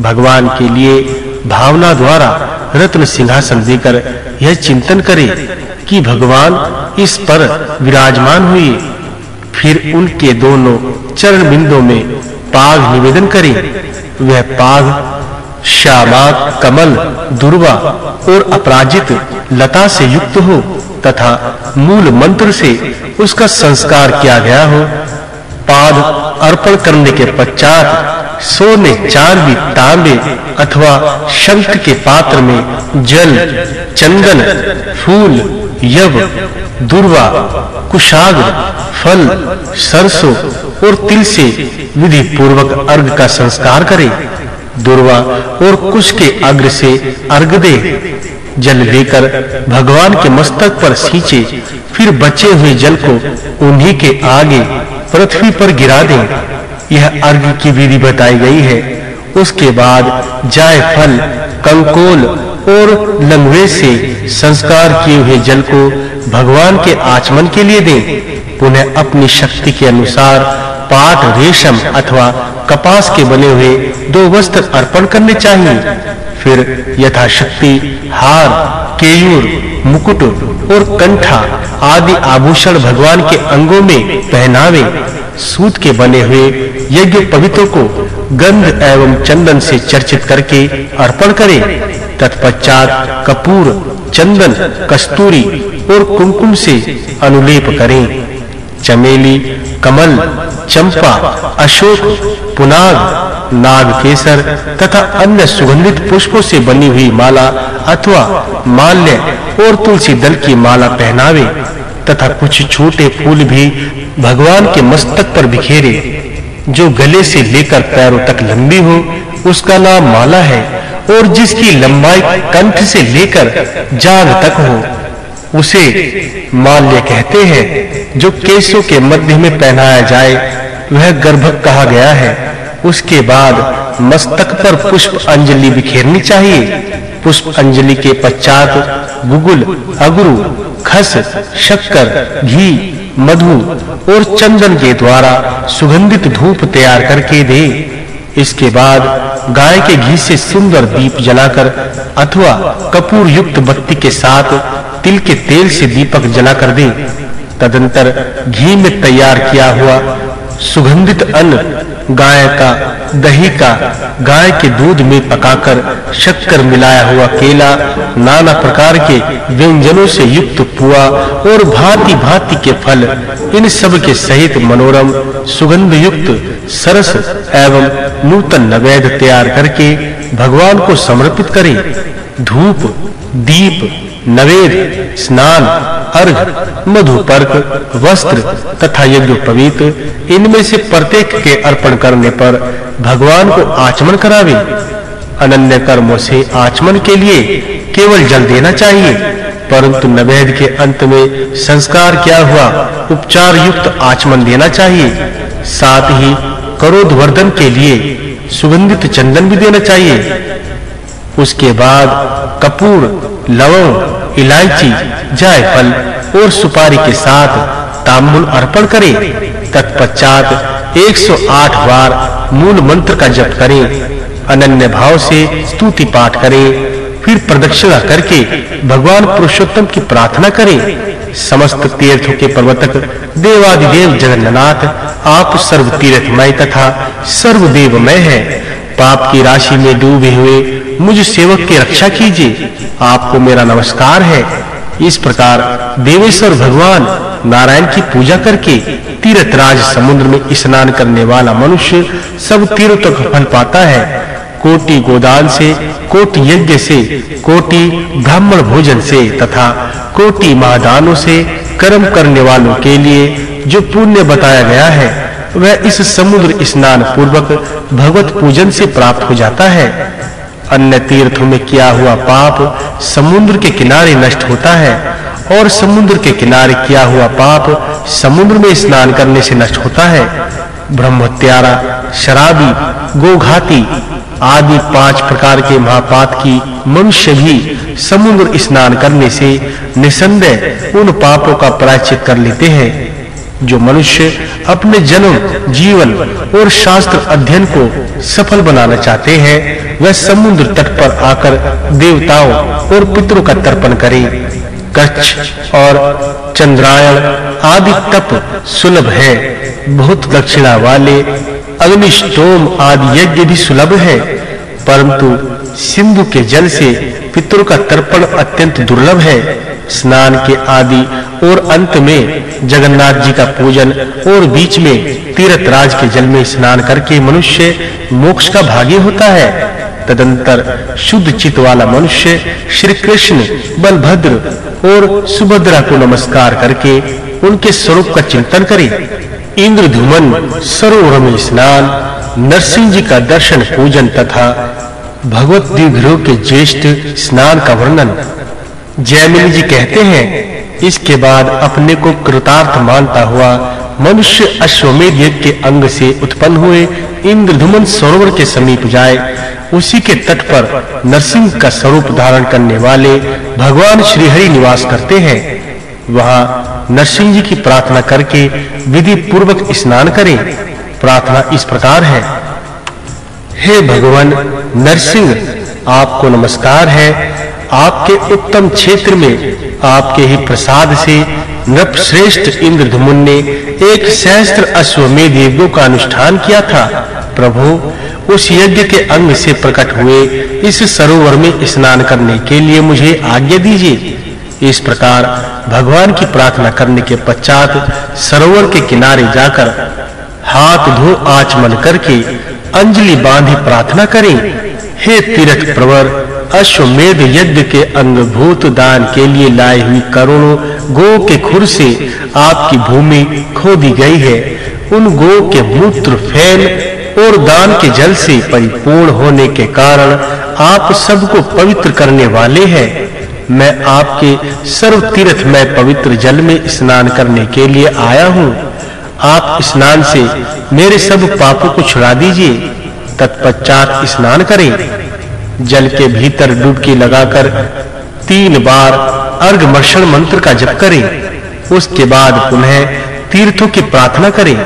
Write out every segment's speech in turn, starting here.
भगवान के लिए भावना द्वारा रत्न सिंहासन देकर यह चिंतन करे कि भगवान इस पर विराजमान हुए। फिर उनके दोनों चरण बिंदुओं में पाग निवेदन करें। वह पाग श्यामा कमल, दुर्वा और अपराजित, लता से युक्त हो तथा मूल मंत्र से उसका संस्कार किया गया हो। पाद अर्पण करने के पश्चात सोने, चांदी, तांबे अथवा शंख के पात्र में जल, चंदन, फूल, यव, दुर्वा, कुशाग्र, फल, सरसों और तिल से विधि पूर्वक अर्घ का संस्कार करें। दुर्वा और कुश के अग्र से अर्घ दे। जल लेकर भगवान के मस्तक पर सींचे, फिर बचे हुए जल को उन्हीं के आगे पृथ्वी पर गिरा दें। यह अर्घ की विधि बताई गई है। उसके बाद जाय फल, कंकोल और लंगवे से संस्कार किए हुए जल को भगवान के आचमन के लिए दें। पुनः अपनी शक्ति के अनुसार पाट रेशम अथवा कपास के बने हुए दो वस्त्र अर्पण करने चाहिए। फिर यथाशक्ति हार, केयूर, मुकुट और कंठा आदि आभूषण भगवान के अंगों में पहनावे। सूत के बने हुए यज्ञ पवित्र को गंध एवं चंदन से चर्चित करके अर्पण करें। तत्पश्चात कपूर, चंदन, कस्तूरी और कुमकुम से अनुलेप करें। चमेली, कमल, चंपा, अशोक, पुनाग नाग केसर तथा अन्य सुगंधित पुष्पों से बनी हुई माला अथवा माल्य और तुलसी दल की माला पहनावे। तथा कुछ छोटे फूल भी भगवान के मस्तक पर बिखेरे, जो गले से लेकर पैरों तक लंबी हो, उसका नाम माला है, और जिसकी लंबाई कंठ से लेकर जांग तक हो, उसे माल्य कहते हैं, जो केसों के मध्य में पहनाया जाए, वह गर्भक कहा गया है, उसके बाद मस्तक पर पुष्प अंजलि बिखेरनी चाहिए। पुष्प अंजलि के पश्चात गुगुल अगरू, खस, शक्कर, घी, मधु और चंदन के द्वारा सुगंधित धूप तैयार करके दे। इसके बाद गाय के घी से सुंदर दीप जलाकर अथवा कपूर युक्त बत्ती के साथ तिल के तेल से दीपक जलाकर दे। तदंतर घी में तैयार किया हुआ सुगंधित अन्न गाय का, दही का, गाय के दूध में पकाकर शक्कर मिलाया हुआ केला, नाना प्रकार के व्यंजनों से युक्त पुआ और भांति-भांति के फल, इन सब के सहित मनोरम सुगंध युक्त सरस एवं नूतन नैवेद्य तैयार करके भगवान को समर्पित करें। धूप, दीप नवेद, स्नान, अर्घ मधुपर्क वस्त्र तथा यज्ञ पवित्र इनमें से प्रत्येक के अर्पण करने पर भगवान को आचमन करावे। अनन्य कर्मों से आचमन के लिए केवल जल देना चाहिए, परंतु नवेद के अंत में संस्कार क्या हुआ उपचार युक्त आचमन देना चाहिए। साथ ही करोध वर्धन के लिए सुगंधित चंदन भी देना चाहिए। उसके बाद कपूर, लवंग, इलायची, जायफल और सुपारी के साथ तांबुल अर्पण करें। तत्पश्चात 108 बार मूल मंत्र का जप करें। अनन्य भाव से स्तुति पाठ करें। फिर प्रदक्षिणा करके भगवान पुरुषोत्तम की प्रार्थना करें। समस्त तीर्थों के प्रवर्तक देवादिदेव जगन्नाथ, आप सर्व तीर्थमय तथा सर्व देवमय हैं। पाप की राशि में डूबे हुए मुझ सेवक की रक्षा कीजिए। आपको मेरा नमस्कार है। इस प्रकार देवेश्वर भगवान नारायण की पूजा करके तीर्थराज समुद्र में स्नान करने वाला मनुष्य सब तीर्थों का फल पाता है। कोटि गोदान से, कोटि यज्ञ से, कोटि ब्राह्मण भोजन से तथा कोटि महादानों से कर्म करने वालों के लिए जो पुण्य बताया गया है वह इस समुद्र स्नान पूर्वक भगवत पूजन से प्राप्त हो जाता है। अन्य तीर्थों में किया हुआ पाप समुद्र के किनारे नष्ट होता है और समुद्र के किनारे किया हुआ पाप समुद्र में स्नान करने से नष्ट होता है। ब्रह्मत्यारा, शराबी, गोघाती आदि पाँच प्रकार के महापात की मनुष्य भी समुद्र स्नान करने से निसंदेह उन पापों का प्रायश्चित कर लेते हैं। जो मनुष्य अपने जन्म, जीवन और शास्त्र अध्ययन को सफल बनाना चाहते हैं, वह समुद्र तट पर आकर देवताओं और पितरों का तर्पण करें। कच्छ और चंद्रायण आदि तप सुलभ है। बहुत दक्षिणा वाले अग्निष्टोम आदि यज्ञ भी सुलभ है। परंतु सिंधु के जल से पितरों का तर्पण अत्यंत दुर्लभ है। स्नान के आदि और अंत में जगन्नाथ जी का पूजन और बीच में तीर्थ राज के जल में स्नान करके मनुष्य मोक्ष का भागी होता है। तदंतर शुद्ध चित वाला मनुष्य श्री कृष्ण, बलभद्र और सुभद्रा को नमस्कार करके उनके स्वरूप का चिंतन करे। इंद्रधुमन, सरोवर में स्नान, नरसिंह जी का दर्शन पूजन तथा भगवत दिव्य के ज्येष्ठ स्नान का वर्णन जयमिनी जी कहते हैं, इसके बाद अपने को कृतार्थ मानता हुआ मनुष्य अश्वमेध यज्ञ के अंग से उत्पन्न हुए इंद्रधुमन सरोवर के समीप जाए, उसी के तट पर नरसिंह का स्वरूप धारण करने वाले भगवान श्री हरि निवास करते हैं। वहाँ नरसिंह जी की प्रार्थना करके विधि पूर्वक स्नान करें। प्रार्थना इस प्रकार है, हे भगवान, नरसिंह, आपको नमस्कार है। आपके उत्तम क्षेत्र में, आपके ही प्रसाद से नृप श्रेष्ठ इंद्रधमुन ने एक सहस्त्र अश्वमेध यज्ञों का अनुष्ठान किया था। प्रभु, उस यज्ञ के अंग से प्रकट हुए इस सरोवर में स्नान करने के लिए मुझे आज्ञा दीजिए। इस प्रकार भगवान की प्रार्थना करने के पश्चात सरोवर के किनारे जाकर हाथ धो आचमन करके अंजलि बांधी प्रार्थना करें। हे तीर्थ प्रवर अश्वमेध यज्ञ के अंगभूत दान के लिए लाई हुई करोड़ों गो के खुर से आपकी भूमि खोदी गई है। उन गो के मूत्र, फैल और दान के जल से परिपूर्ण होने के कारण आप सबको पवित्र करने वाले हैं। मैं आपके सर्व तीर्थ में पवित्र जल में स्नान करने के लिए आया हूँ। आप स्नान से मेरे सब पापों को छुड़ा दीजिए। तत्पश्चात स्नान करें। जल के भीतर डुबकी लगाकर तीन बार अर्घमर्षण मंत्र का जप करें। उसके बाद पुनः तीर्थों की प्रार्थना करें।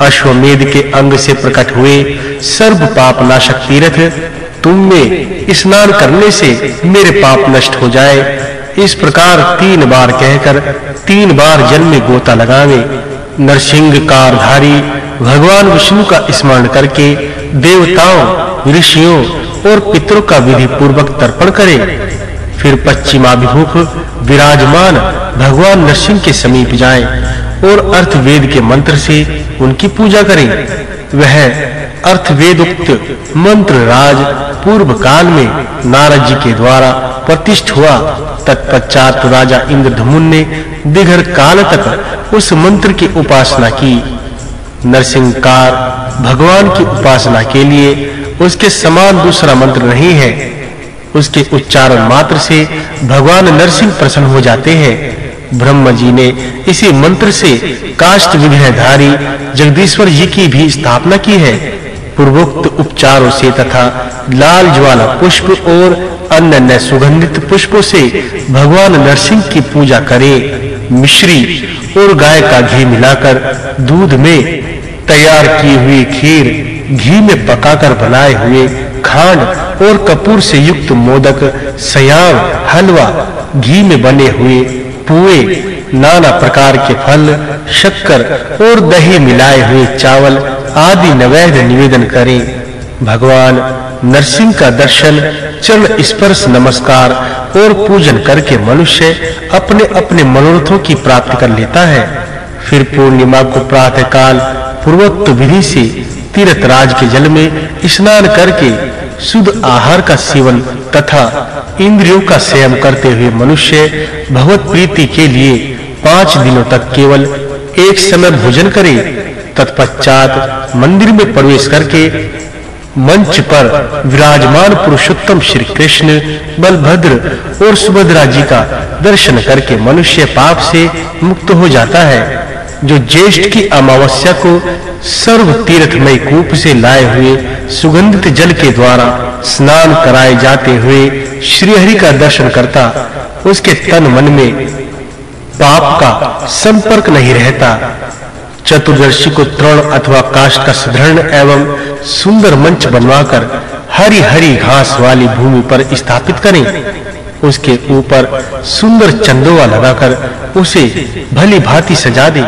अश्वमेध के अंग से प्रकट हुए सर्व पाप नाशक तीर्थ तुम में स्नान करने से मेरे पाप नष्ट हो जाए। इस प्रकार तीन बार कहकर तीन बार जल में गोता लगावे। नरसिंह कारधारी भगवान विष्णु का स्मरण करके देवताओं, ऋषियों और पितरों का विधि पूर्वक तर्पण करें। फिर पश्चिमाभिमुख विराजमान भगवान नरसिंह के समीप जाएँ और अर्थवेद के मंत्र से उनकी पूजा करें। वह अर्थवेदोक्त मंत्र राज पूर्व काल में नारद जी के द्वारा प्रतिष्ठ हुआ। तत्पश्चात राजा इंद्रधमुन ने दिघर काल तक उस मंत्र की उपासना की। नरसिंहकार भगवान की उपासना के लिए उसके समान दूसरा मंत्र नहीं है। उसके उच्चारण मात्र से भगवान नरसिंह प्रसन्न हो जाते हैं। ब्रह्म जी ने इसी मंत्र से काष्ठ विग्रहधारी जगदीश्वर जी की भी स्थापना की है। पूर्वोक्त उपचारों से तथा लाल ज्वाला पुष्प और अन्य अन्य सुगंधित पुष्पों से भगवान नरसिंह की पूजा करें। मिश्री और गाय का घी मिलाकर दूध में तैयार की हुई खीर घी में पकाकर बनाए हुए खांड और कपूर से युक्त मोदक सयाव हलवा, घी में बने हुए पुए, नाना प्रकार के फल, शक्कर और दही मिलाए हुए चावल आदि नैवेद्य निवेदन करें। भगवान नरसिंह का दर्शन, चरण स्पर्श, नमस्कार और पूजन करके मनुष्य अपने अपने मनोरथों की प्राप्ति कर लेता है। फिर पूर्णिमा को प्रातः काल पूर्वोक्त विधि से तीर्थ राज के जल में स्नान करके शुद्ध आहार का सेवन तथा इंद्रियों का संयम करते हुए मनुष्य भगवत प्रीति के लिए पाँच दिनों तक केवल एक समय भोजन करे, तत्पश्चात मंदिर में प्रवेश करके मंच पर विराजमान पुरुषोत्तम श्री कृष्ण बलभद्र और सुभद्रा जी का दर्शन करके मनुष्य पाप से मुक्त हो जाता है। जो ज्येष्ठ की अमावस्या को सर्व तीर्थमय कूप से लाए हुए सुगंधित जल के द्वारा स्नान कराए जाते हुए श्रीहरि का दर्शन करता, उसके तन मन में पाप का संपर्क नहीं रहता। चतुर्दशी को तृण अथवा काष्ठ का सुदृढ़ एवं सुंदर मंच बनवाकर हरी हरी घास वाली भूमि पर स्थापित करें। उसके ऊपर सुंदर चंदोवा लगाकर उसे भली भांति सजा दें।